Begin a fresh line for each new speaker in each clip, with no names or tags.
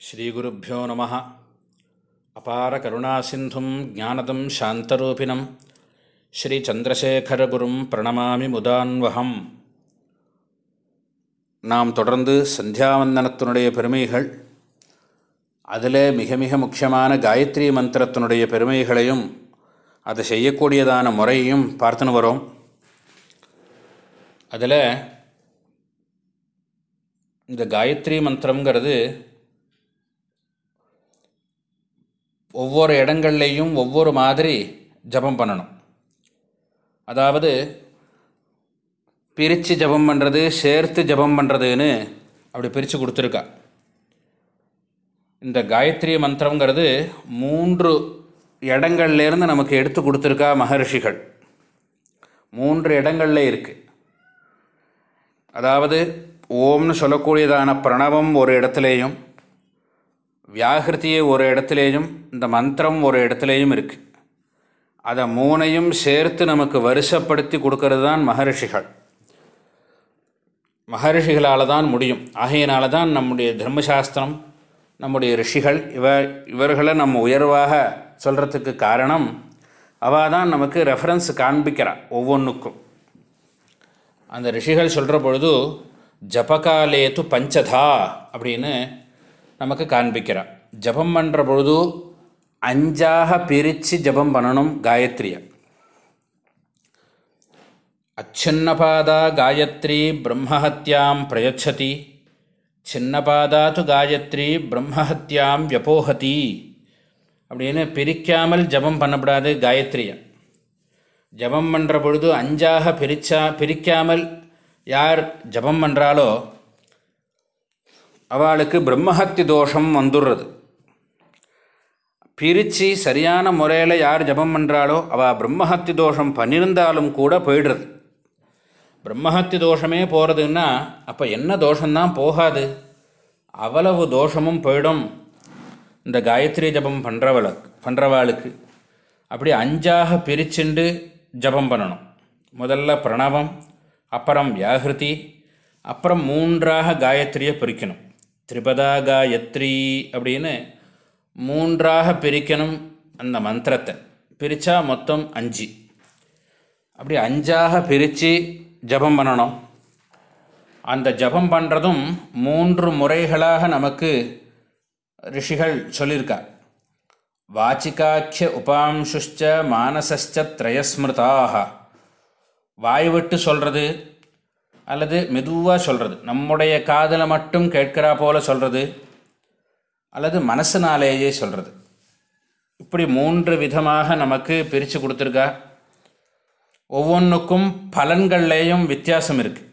ஸ்ரீகுருப்போ நம. அபார கருணாசிந்தும் ஜானதம் சாந்தரூபிணம். ஸ்ரீச்சந்திரசேகரகுரும் பிரணமாமி முதான்வகம் நாம் தொடர்ந்து சந்தியாவந்தனத்தினுடைய பெருமைகள் அதில் மிக மிக முக்கியமான காயத்ரி மந்திரத்தினுடைய பெருமைகளையும் அதை செய்யக்கூடியதான முறையையும் பார்த்துன்னு வரோம். அதில் இந்த காயத்ரி மந்திரங்கிறது ஒவ்வொரு இடங்கள்லேயும் ஒவ்வொரு மாதிரி ஜபம் பண்ணணும். அதாவது பிரித்து ஜபம் பண்ணுறது சேர்த்து ஜபம் பண்ணுறதுன்னு அப்படி பிரித்து கொடுத்துருக்கா. இந்த காயத்ரி மந்திரங்கிறது மூன்று இடங்கள்லேருந்து நமக்கு எடுத்து கொடுத்துருக்கா மகர்ஷிகள். மூன்று இடங்களில் இருக்குது அதாவது ஓம்னு சொல்லக்கூடியதான பிரணவம் ஒரு இடத்துலேயும் வியாகிருத்தியை ஒரு இடத்துலேயும் இந்த மந்திரம் ஒரு இடத்துலேயும் இருக்குது அதை மூனையும் சேர்த்து நமக்கு வருஷப்படுத்தி கொடுக்கறது தான் மகரிஷிகள். மகரிஷிகளால் தான் முடியும். ஆகையினால தான் நம்முடைய தர்மசாஸ்திரம் நம்முடைய ரிஷிகள் இவ இவர்களை நம்ம உயர்வாக சொல்கிறதுக்கு காரணம் அவள் தான் நமக்கு ரெஃபரன்ஸ் காண்பிக்கிறாள் ஒவ்வொன்றுக்கும் அந்த ரிஷிகள் சொல்கிற பொழுது ஜபகாலேத்து பஞ்சதா அப்படின்னு நமக்கு காண்பிக்கிறார் ஜபம் பண்ணுற பொழுது அஞ்சாக பிரித்து ஜபம் பண்ணணும் காயத்ரியை. அச்சின்னபாதா காயத்ரி பிரம்மஹத்யாம் பிரயச்சதி. சின்னபாதா து காயத்ரி பிரம்மஹத்யாம் வியபோகதி அப்படின்னு பிரிக்காமல் ஜபம் பண்ணப்படாது காயத்ரியை. ஜபம் பண்ணுற பொழுது அஞ்சாக பிரிச்சா பிரிக்காமல் யார் ஜபம் பண்ணுறாலோ அவளுக்கு பிரம்மஹத்தி தோஷம் வந்துடுறது பிரித்து சரியான முறையில் யார் ஜபம் பண்ணுறாளோ அவள் பிரம்மஹத்தி தோஷம் பண்ணியிருந்தாலும் கூட போயிடுறது. பிரம்மஹத்தி தோஷமே போகிறதுன்னா அப்போ என்ன தோஷம்தான் போகாது. அவ்வளவு தோஷமும் போயிடும் இந்த காயத்ரி ஜபம் பண்ணுறவளுக்கு பண்ணுறவாளுக்கு அப்படி அஞ்சாக பிரிச்சுண்டு ஜபம் பண்ணணும். முதல்ல பிரணவம் அப்புறம் வியாகிருதி அப்புறம் மூன்றாக காயத்ரியை பிரிக்கணும் திரிபதா காயத்ரி அப்படின்னு மூன்றாக பிரிக்கணும் அந்த மந்திரத்தை. பிரித்தா மொத்தம் அஞ்சு. அப்படி அஞ்சாக பிரித்து ஜபம் பண்ணணும். அந்த ஜபம் பண்ணுறதும் மூன்று முறைகளாக நமக்கு ரிஷிகள் சொல்லியிருக்கா வாச்சிகாக்கிய உபாம்சுஷ்ச மானசஸ்ச திரயஸ்மிருதாக வாய் விட்டு சொல்கிறது அல்லது மெதுவாக சொல்கிறது நம்முடைய காதில் மட்டும் கேட்கிறா போல் சொல்கிறது அல்லது மனசுனாலேயே சொல்கிறது இப்படி மூன்று விதமாக நமக்கு பிரித்து கொடுத்துருக்கா. ஒவ்வொன்றுக்கும் பலன்கள்லேயும் வித்தியாசம் இருக்குது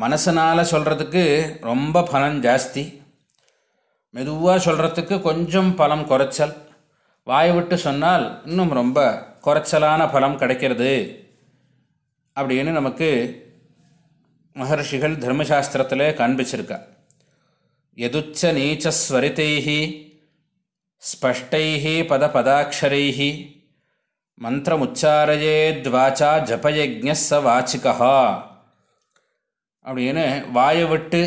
மனசனால் சொல்கிறதுக்கு ரொம்ப பலன் ஜாஸ்தி. மெதுவாக சொல்கிறதுக்கு கொஞ்சம் பலம் குறைச்சல். வாய் விட்டு சொன்னால் இன்னும் ரொம்ப குறைச்சலான பலம் கிடைக்கிறது. அப்படின்னு நமக்கு மகர்ஷிகள் தர்மசாஸ்திரத்தில் காண்பிச்சிருக்கா. எதுச்ச நீச்சஸ்வரித்தைஹி ஸ்பஷ்டைஹி பத பதாட்சரைஹி மந்திரமுச்சாரையேத்வாச்சா ஜபயஜ்ஞ ச வாச்சிகா அப்படின்னு வாயை விட்டு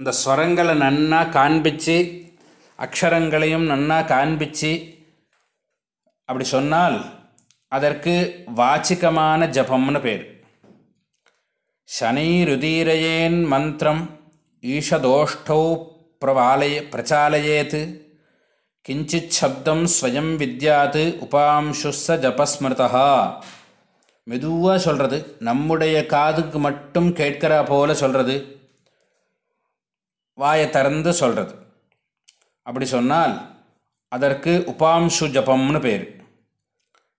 இந்த ஸ்வரங்களை நன்னா காண்பித்து அக்ஷரங்களையும் நன்னா காண்பித்து அப்படி சொன்னால் அதற்கு வாச்சிகமான ஜபம்னு பேர். சனைருதீரயேன் மந்திரம் ஈஷதோஷ்டௌ பிரவாலய பிரச்சாலயேத். கிஞ்சித் சப்தம் ஸ்வயம் வித்யாத் உபாம்சுஸ்ஸ ஜபஸ்மிருதா மெதுவாக சொல்கிறது நம்முடைய காதுக்கு மட்டும் கேட்கிறா போல சொல்கிறது வாயை திறந்து சொல்கிறது அப்படி சொன்னால் அதற்கு உபாம்சு ஜபம்னு பேர்.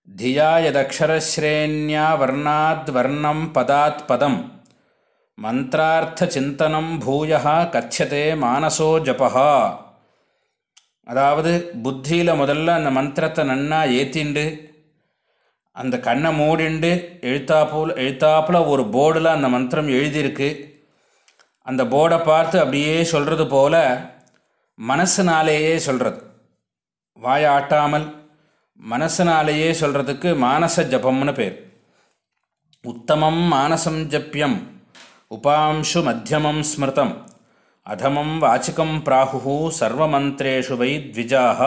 தியா யதக்ஷரஸ்ரேண்யா வர்ணாத் வர்ணம் பதாத் பதம் மந்திரார்த்த சிந்தனம் பூயா கச்சதே மானசோ ஜபா அதாவது புத்தியில் முதல்ல அந்த மந்திரத்தை நன்னா ஏற்றிண்டு அந்த கண்ணை மூடிண்டு எழுத்தாப்புல எழுத்தாப்புல ஒரு போர்டில் அந்த மந்திரம் எழுதியிருக்கு. அந்த போர்டை பார்த்து அப்படியே சொல்கிறது போல் மனசுனாலேயே சொல்கிறது வாயாட்டாமல் மனசனாலேயே சொல்கிறதுக்கு மானச ஜபம்னு பேர். உத்தமம் மானசம் ஜப்பியம் உபாம்சு மத்தியமம் ஸ்மிருதம் அதமம் வாச்சிக்கம் பிராகு சர்வமந்திரேஷு வை த்விஜாக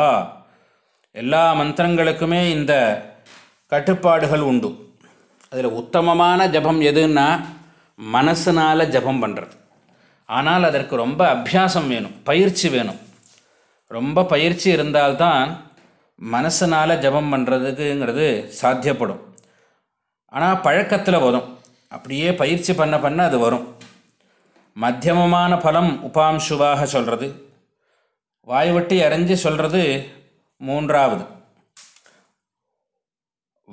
எல்லா மந்திரங்களுக்குமே இந்த கட்டுப்பாடுகள் உண்டு. அதில் உத்தமமான ஜபம் எதுன்னா மனசுனால் ஜபம் பண்ணுறது ஆனால் அதற்கு ரொம்ப அபியாசம் வேணும் பயிற்சி வேணும். ரொம்ப பயிற்சி இருந்தால்தான் மனசனால் ஜபம் பண்ணுறதுக்குங்கிறது சாத்தியப்படும். ஆனால் பழக்கத்தில் வரும். அப்படியே பயிற்சி பண்ண பண்ண அது வரும். மத்தியமமான பலம் உபாம்சுவாக சொல்கிறது வாய்வட்டி அரைஞ்சு சொல்கிறது மூன்றாவது.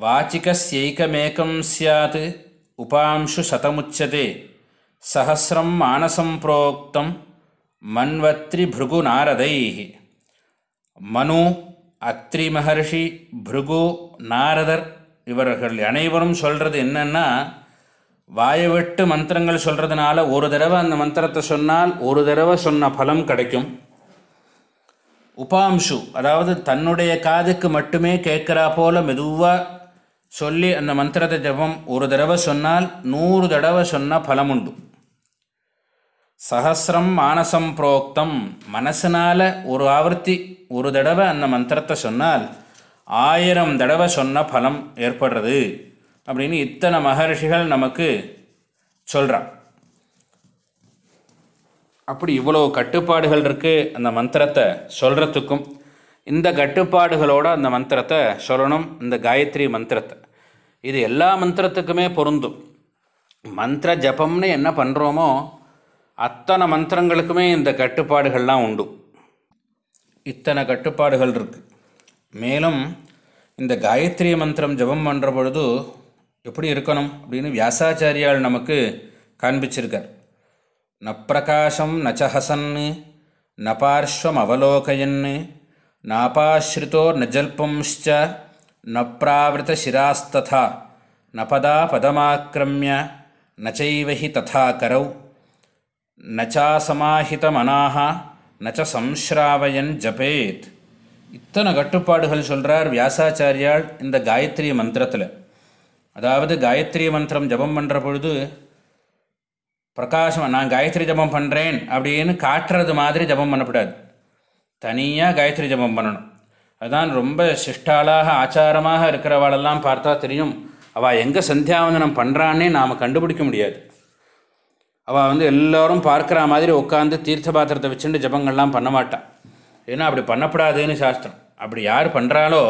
வாச்சிகஸ்யைக்கமேக்கம் சியாத் உபாம்சு சதமுச்சதே. சஹசிரம் மானசம் புரோக்தம். மன்வத்ரி பிருகு நாரதை மனு அத்ரி மகர்ஷி பிருகு நாரதர் இவர்கள் அனைவரும் சொல்கிறது என்னென்னா வாயை விட்டு மந்திரங்கள் சொல்கிறதுனால ஒரு தடவை அந்த மந்திரத்தை சொன்னால் ஒரு தடவை சொன்ன பலம் கிடைக்கும். உபாம்சு அதாவது தன்னுடைய காதுக்கு மட்டுமே கேட்குறா போல மெதுவாக சொல்லி அந்த மந்திரத்தை ஜபம் ஒரு தடவை சொன்னால் நூறு தடவை சொன்ன பலம் உண்டு சஹசிரம் மானசம் புரோக்தம். மனசனால் ஒரு ஆவர்த்தி ஒரு தடவை அந்த மந்திரத்தை சொன்னால் ஆயிரம் தடவை சொன்ன பலம் ஏற்படுறது அப்படின்னு இத்தனை மகர்ஷிகள் நமக்கு சொல்கிறான் அப்படி இவ்வளோ கட்டுப்பாடுகள் இருக்குது அந்த மந்திரத்தை சொல்கிறதுக்கும் இந்த கட்டுப்பாடுகளோட அந்த மந்திரத்தை சொல்லணும் இந்த காயத்ரி மந்திரத்தை. இது எல்லா மந்திரத்துக்குமே பொருந்தும். மந்திர ஜபம்னு என்ன பண்ணுறோமோ அத்தனை மந்திரங்களுக்குமே இந்த கட்டுப்பாடுகள்லாம் உண்டு. இத்தனை கட்டுப்பாடுகள் இருக்குது மேலும் இந்த காயத்ரி மந்திரம் ஜபம் பண்ணுற பொழுது எப்படி இருக்கணும் அப்படின்னு வியாசாச்சாரியால் நமக்கு காண்பிச்சிருக்கார். ந பிரகாஷம் நச்சஹசன் ந பார்ஸ்வம் அவலோகயன் நாபாஸ்ரிதோ ந ஜல்பம்ச்ச ந பிராவிருத சிராஸ்ததா நபதா பதமாக்கிரமிய நச்சைவஹி ததா கரௌ. நச்சாசமாஹிதமனாக நச்ச சம்ஸ்ராவயன் ஜபேத் இத்தனை கட்டுப்பாடுகள் சொல்கிறார் வியாசாச்சாரியால் இந்த காயத்ரி மந்திரத்தில். அதாவது காயத்ரி மந்திரம் ஜபம் பண்ணுற பொழுது பிரகாசமாக நான் காயத்ரி ஜபம் பண்ணுறேன் அப்படின்னு காட்டுறது மாதிரி ஜபம் பண்ணக்கூடாது. தனியாக காயத்ரி ஜபம் பண்ணணும். அதுதான் ரொம்ப சிஷ்டாலாக ஆச்சாரமாக இருக்கிறவாளெல்லாம் பார்த்தா தெரியும். அவள் எங்கே சந்தியாவந்தனம் பண்ணுறான்னே நாம் கண்டுபிடிக்க முடியாது. அவள் வந்து எல்லோரும் பார்க்குற மாதிரி உட்காந்து தீர்த்த பாத்திரத்தை வச்சுட்டு ஜபங்கள்லாம் பண்ண மாட்டான் ஏன்னா அப்படி பண்ணப்படாதுன்னு சாஸ்திரம். அப்படி யார் பண்ணுறாலோ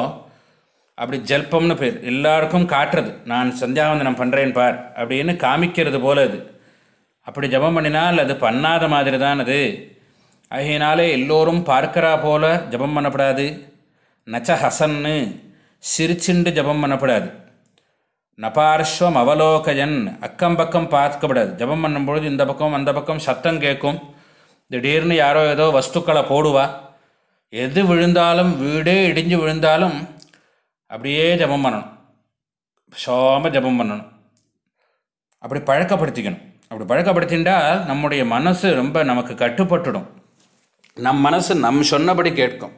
அப்படி ஜல்பம்னு பேர். எல்லாருக்கும் காட்டுறது. நான் சந்தியாவந்தனம் பண்ணுறேன் பார் அப்படின்னு காமிக்கிறது போல அது. அப்படி ஜபம் பண்ணினால் அது பண்ணாத மாதிரி தான் அது. ஆகையினாலே எல்லோரும் பார்க்கிறா போல ஜபம் பண்ணப்படாது. நச்ச ஹசன்னு சிரிச்சுண்டு ஜபம் பண்ணப்படாது. நபார்ஸ்வம் அவலோகயன். அக்கம் பக்கம் பார்க்கப்படாது. ஜபம் பண்ணும்பொழுது இந்த பக்கம் அந்த பக்கம் சத்தம் கேட்கும். திடீர்னு யாரோ ஏதோ வஸ்துக்களை போடுவா. எது விழுந்தாலும் வீடே இடிஞ்சு விழுந்தாலும் அப்படியே ஜபம் பண்ணணும். சோம ஜபம் பண்ணணும். அப்படி பழக்கப்படுத்திக்கணும். அப்படி பழக்கப்படுத்தின்றால் நம்முடைய மனசு ரொம்ப நமக்கு கட்டுப்பட்டுடும். நம் மனசு நம் சொன்னபடி கேட்கும்.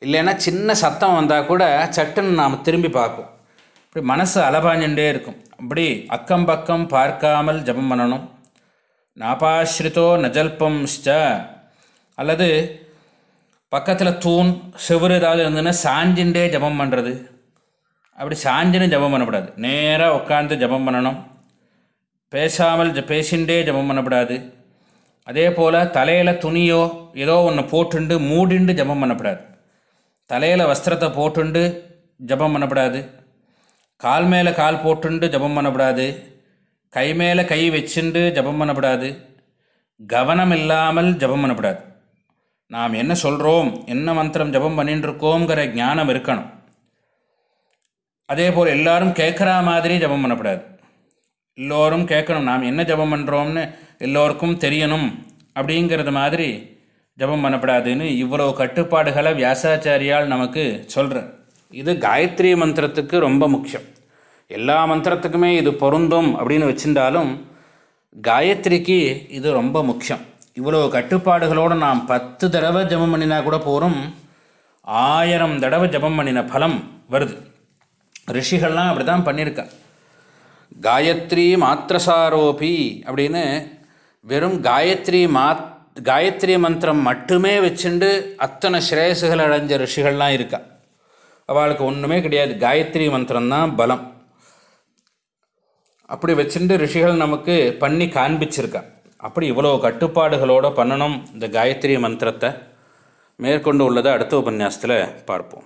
இல்லைன்னா சின்ன சத்தம் வந்தால் கூட சட்டுன்னு நாம் திரும்பி பார்ப்போம். இப்படி மனசு அலபாஞ்சுட்டே இருக்கும். அப்படி அக்கம் பக்கம் பார்க்காமல் ஜபம் பண்ணணும். நாபாஸ்ரிதோ நஜல்பம்ஸ்ட அல்லது பக்கத்தில் தூண் செவ்வறு ஏதாவது இருந்ததுன்னா சாஞ்சின்றே ஜபம் பண்ணுறது அப்படி சாஞ்சின்னு ஜபம் பண்ணக்கூடாது. நேராக உட்காந்து ஜபம் பண்ணணும். பேசாமல் ஜ பேசிண்டே ஜபம் பண்ணக்கூடாது. அதே போல் தலையில் துணியோ ஏதோ ஒன்று போட்டுண்டு மூடிண்டு ஜபம் பண்ணக்கூடாது. தலையில் வஸ்திரத்தை போட்டுண்டு ஜபம் பண்ணக்கூடாது. கால் மேலே கால் போட்டுண்டு ஜபம் பண்ணக்கூடாது கை மேலே கை வச்சுண்டு ஜபம் பண்ணக்கூடாது கவனம் இல்லாமல் ஜபம் பண்ணப்படாது. நாம் என்ன சொல்கிறோம் என்ன மந்திரம் ஜபம் பண்ணிட்டு இருக்கோங்கிற ஞானம் இருக்கணும். அதே போல் எல்லாரும் கேட்குற மாதிரி ஜபம் பண்ணக்கூடாது எல்லோரும் கேட்கணும் நாம் என்ன ஜபம் பண்ணுறோம்னு எல்லோருக்கும் தெரியணும் அப்படிங்கிறது மாதிரி ஜபம் பண்ணப்படாதுன்னு இவ்வளோ கட்டுப்பாடுகளை வியாசாச்சாரியால் நமக்கு சொல்கிறேன் இது காயத்ரி மந்திரத்துக்கு ரொம்ப முக்கியம். எல்லா மந்திரத்துக்குமே இது பொருந்தும் அப்படின்னு வச்சிருந்தாலும் காயத்ரிக்கு இது ரொம்ப முக்கியம். இவ்வளோ கட்டுப்பாடுகளோடு நாம் பத்து தடவை ஜபம் பண்ணினா கூட போகிறோம் ஆயிரம் தடவை ஜபம் பண்ணின பலம் வருது. ரிஷிகள்லாம் அப்படி தான் பண்ணியிருக்கா. காயத்ரி மாத்திரசாரோபி அப்படின்னு வெறும் காயத்ரி மாத் காயத்ரி மந்திரம் மட்டுமே வச்சுண்டு அத்தனை ஸ்ரேயசுகள் அடைஞ்ச ரிஷிகள்லாம் இருக்கா. அவளுக்கு ஒன்றுமே கிடையாது. காயத்ரி மந்திரம்தான் பலம். அப்படி வச்சுட்டு ரிஷிகள் நமக்கு பண்ணி காண்பிச்சிருக்கா. அப்படி இவ்வளோ கட்டுப்பாடுகளோடு பண்ணணும் இந்த காயத்ரி மந்திரத்தை. மேற்கொண்டு உள்ளதை அடுத்த உபன்யாசத்தில் பார்ப்போம்.